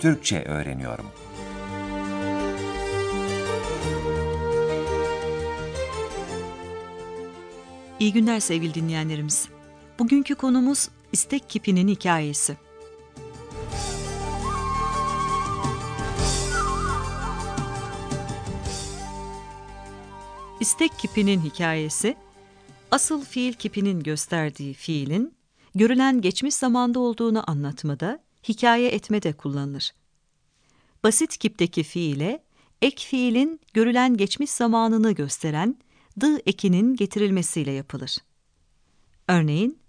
Türkçe öğreniyorum. İyi günler sevgili dinleyenlerimiz. Bugünkü konumuz istek kipinin hikayesi. İstek kipinin hikayesi, asıl fiil kipinin gösterdiği fiilin, görülen geçmiş zamanda olduğunu anlatmada, hikaye etmede kullanılır. Basit kipteki fiile, ek fiilin görülen geçmiş zamanını gösteren dı ekinin getirilmesiyle yapılır. Örneğin,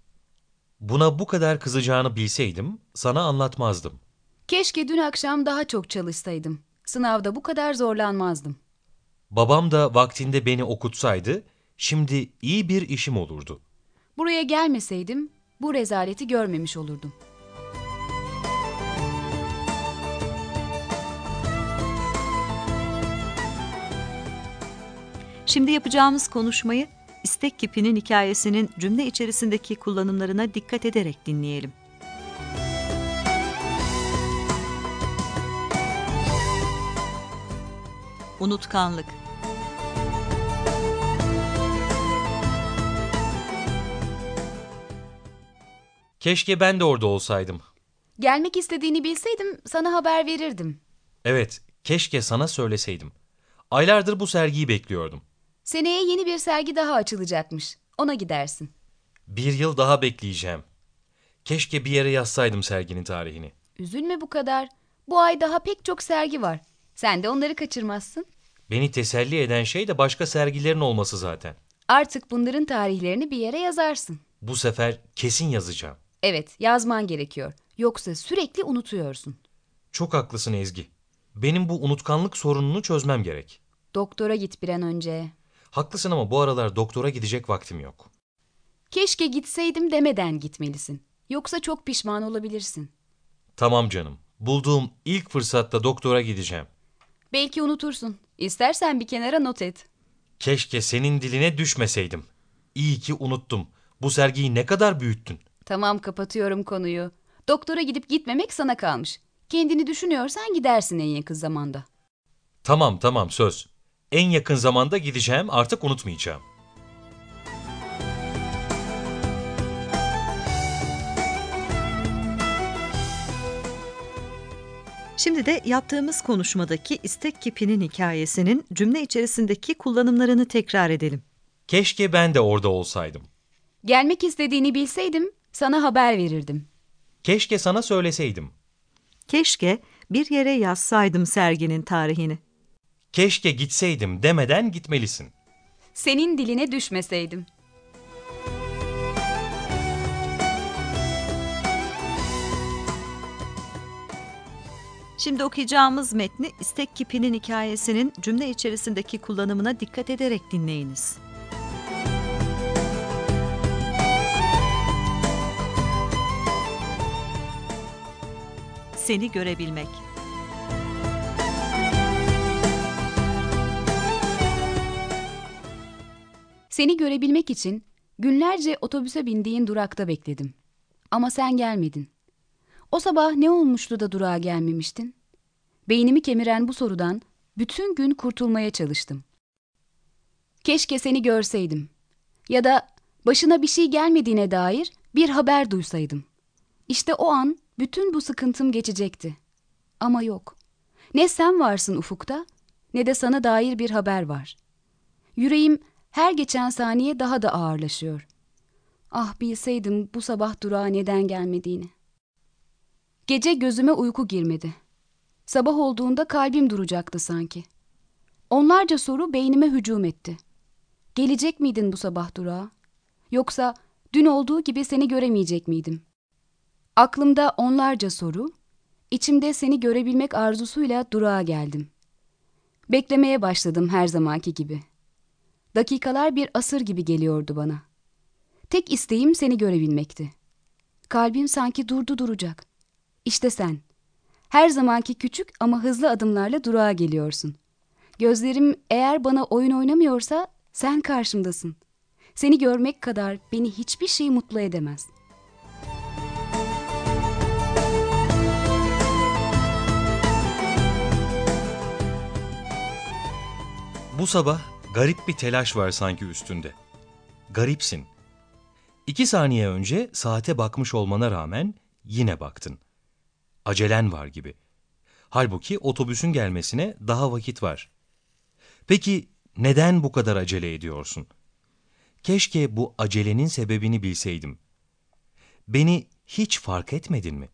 Buna bu kadar kızacağını bilseydim sana anlatmazdım. Keşke dün akşam daha çok çalışsaydım. Sınavda bu kadar zorlanmazdım. Babam da vaktinde beni okutsaydı şimdi iyi bir işim olurdu. Buraya gelmeseydim bu rezaleti görmemiş olurdum. Şimdi yapacağımız konuşmayı istek kipinin hikayesinin cümle içerisindeki kullanımlarına dikkat ederek dinleyelim. Unutkanlık Keşke ben de orada olsaydım. Gelmek istediğini bilseydim sana haber verirdim. Evet, keşke sana söyleseydim. Aylardır bu sergiyi bekliyordum. Seneye yeni bir sergi daha açılacakmış. Ona gidersin. Bir yıl daha bekleyeceğim. Keşke bir yere yazsaydım serginin tarihini. Üzülme bu kadar. Bu ay daha pek çok sergi var. Sen de onları kaçırmazsın. Beni teselli eden şey de başka sergilerin olması zaten. Artık bunların tarihlerini bir yere yazarsın. Bu sefer kesin yazacağım. Evet, yazman gerekiyor. Yoksa sürekli unutuyorsun. Çok haklısın Ezgi. Benim bu unutkanlık sorununu çözmem gerek. Doktora git bir an önce. Haklısın ama bu aralar doktora gidecek vaktim yok. Keşke gitseydim demeden gitmelisin. Yoksa çok pişman olabilirsin. Tamam canım. Bulduğum ilk fırsatta doktora gideceğim. Belki unutursun. İstersen bir kenara not et. Keşke senin diline düşmeseydim. İyi ki unuttum. Bu sergiyi ne kadar büyüttün. Tamam kapatıyorum konuyu. Doktora gidip gitmemek sana kalmış. Kendini düşünüyorsan gidersin en yakın zamanda. Tamam tamam söz. En yakın zamanda gideceğim artık unutmayacağım. Şimdi de yaptığımız konuşmadaki istek kipinin hikayesinin cümle içerisindeki kullanımlarını tekrar edelim. Keşke ben de orada olsaydım. Gelmek istediğini bilseydim sana haber verirdim. Keşke sana söyleseydim. Keşke bir yere yazsaydım serginin tarihini. Keşke gitseydim demeden gitmelisin. Senin diline düşmeseydim. Şimdi okuyacağımız metni istek kipinin hikayesinin cümle içerisindeki kullanımına dikkat ederek dinleyiniz. Seni görebilmek. Seni görebilmek için günlerce otobüse bindiğin durakta bekledim. Ama sen gelmedin. O sabah ne olmuştu da durağa gelmemiştin? Beynimi kemiren bu sorudan bütün gün kurtulmaya çalıştım. Keşke seni görseydim. Ya da başına bir şey gelmediğine dair bir haber duysaydım. İşte o an bütün bu sıkıntım geçecekti. Ama yok. Ne sen varsın ufukta ne de sana dair bir haber var. Yüreğim her geçen saniye daha da ağırlaşıyor. Ah bilseydim bu sabah durağa neden gelmediğini. Gece gözüme uyku girmedi. Sabah olduğunda kalbim duracaktı sanki. Onlarca soru beynime hücum etti. Gelecek miydin bu sabah durağa? Yoksa dün olduğu gibi seni göremeyecek miydim? Aklımda onlarca soru, içimde seni görebilmek arzusuyla durağa geldim. Beklemeye başladım her zamanki gibi. Dakikalar bir asır gibi geliyordu bana. Tek isteğim seni görebilmekti. Kalbim sanki durdu duracak. İşte sen. Her zamanki küçük ama hızlı adımlarla durağa geliyorsun. Gözlerim eğer bana oyun oynamıyorsa sen karşımdasın. Seni görmek kadar beni hiçbir şey mutlu edemez.'' Bu sabah garip bir telaş var sanki üstünde. Garipsin. İki saniye önce saate bakmış olmana rağmen yine baktın. Acelen var gibi. Halbuki otobüsün gelmesine daha vakit var. Peki neden bu kadar acele ediyorsun? Keşke bu acelenin sebebini bilseydim. Beni hiç fark etmedin mi?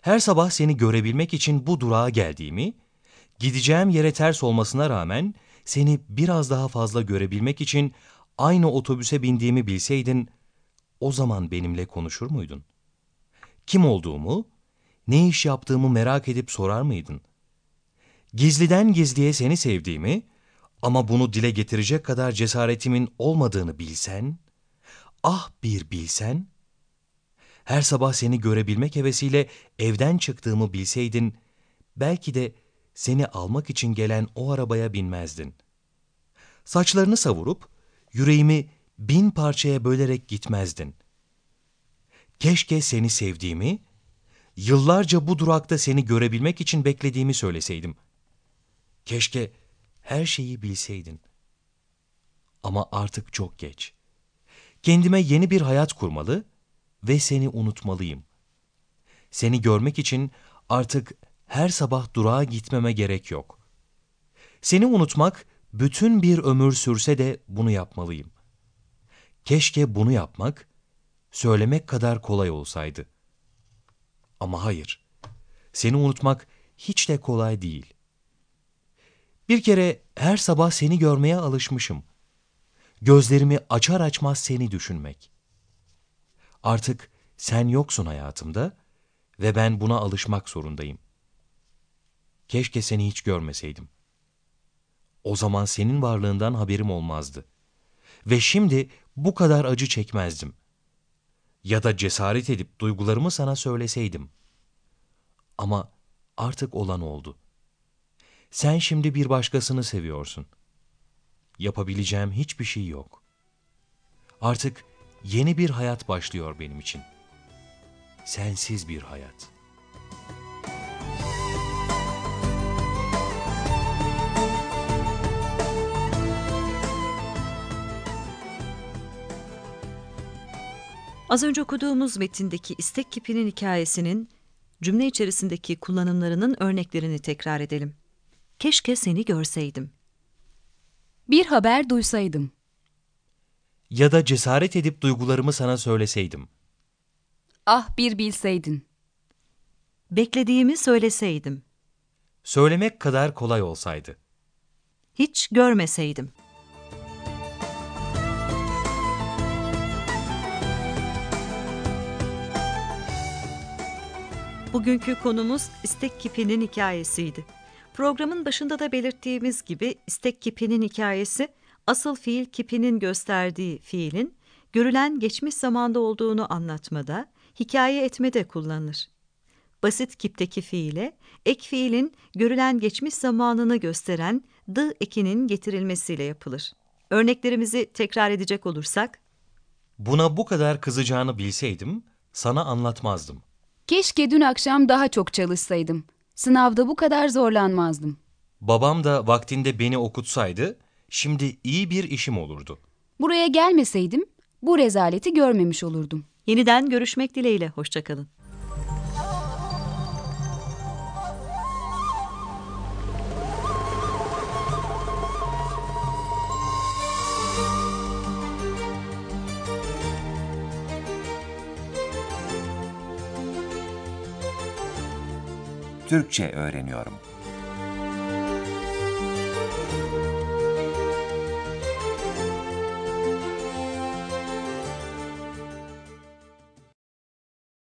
Her sabah seni görebilmek için bu durağa geldiğimi, gideceğim yere ters olmasına rağmen seni biraz daha fazla görebilmek için aynı otobüse bindiğimi bilseydin, o zaman benimle konuşur muydun? Kim olduğumu, ne iş yaptığımı merak edip sorar mıydın? Gizliden gizliye seni sevdiğimi ama bunu dile getirecek kadar cesaretimin olmadığını bilsen, ah bir bilsen, her sabah seni görebilmek hevesiyle evden çıktığımı bilseydin, belki de seni almak için gelen o arabaya binmezdin. Saçlarını savurup, yüreğimi bin parçaya bölerek gitmezdin. Keşke seni sevdiğimi, yıllarca bu durakta seni görebilmek için beklediğimi söyleseydim. Keşke her şeyi bilseydin. Ama artık çok geç. Kendime yeni bir hayat kurmalı ve seni unutmalıyım. Seni görmek için artık her sabah durağa gitmeme gerek yok. Seni unutmak bütün bir ömür sürse de bunu yapmalıyım. Keşke bunu yapmak, söylemek kadar kolay olsaydı. Ama hayır, seni unutmak hiç de kolay değil. Bir kere her sabah seni görmeye alışmışım. Gözlerimi açar açmaz seni düşünmek. Artık sen yoksun hayatımda ve ben buna alışmak zorundayım. Keşke seni hiç görmeseydim. O zaman senin varlığından haberim olmazdı. Ve şimdi bu kadar acı çekmezdim. Ya da cesaret edip duygularımı sana söyleseydim. Ama artık olan oldu. Sen şimdi bir başkasını seviyorsun. Yapabileceğim hiçbir şey yok. Artık yeni bir hayat başlıyor benim için. Sensiz bir hayat.'' Az önce okuduğumuz metindeki istek kipinin hikayesinin cümle içerisindeki kullanımlarının örneklerini tekrar edelim. Keşke seni görseydim. Bir haber duysaydım. Ya da cesaret edip duygularımı sana söyleseydim. Ah bir bilseydin. Beklediğimi söyleseydim. Söylemek kadar kolay olsaydı. Hiç görmeseydim. Bugünkü konumuz istek kipinin hikayesiydi. Programın başında da belirttiğimiz gibi istek kipinin hikayesi asıl fiil kipinin gösterdiği fiilin görülen geçmiş zamanda olduğunu anlatmada, hikaye etmede kullanılır. Basit kipteki fiile ek fiilin görülen geçmiş zamanını gösteren d ekinin getirilmesiyle yapılır. Örneklerimizi tekrar edecek olursak, Buna bu kadar kızacağını bilseydim sana anlatmazdım. Keşke dün akşam daha çok çalışsaydım. Sınavda bu kadar zorlanmazdım. Babam da vaktinde beni okutsaydı, şimdi iyi bir işim olurdu. Buraya gelmeseydim bu rezaleti görmemiş olurdum. yeniden görüşmek dileğiyle hoşçakalın. Türkçe öğreniyorum.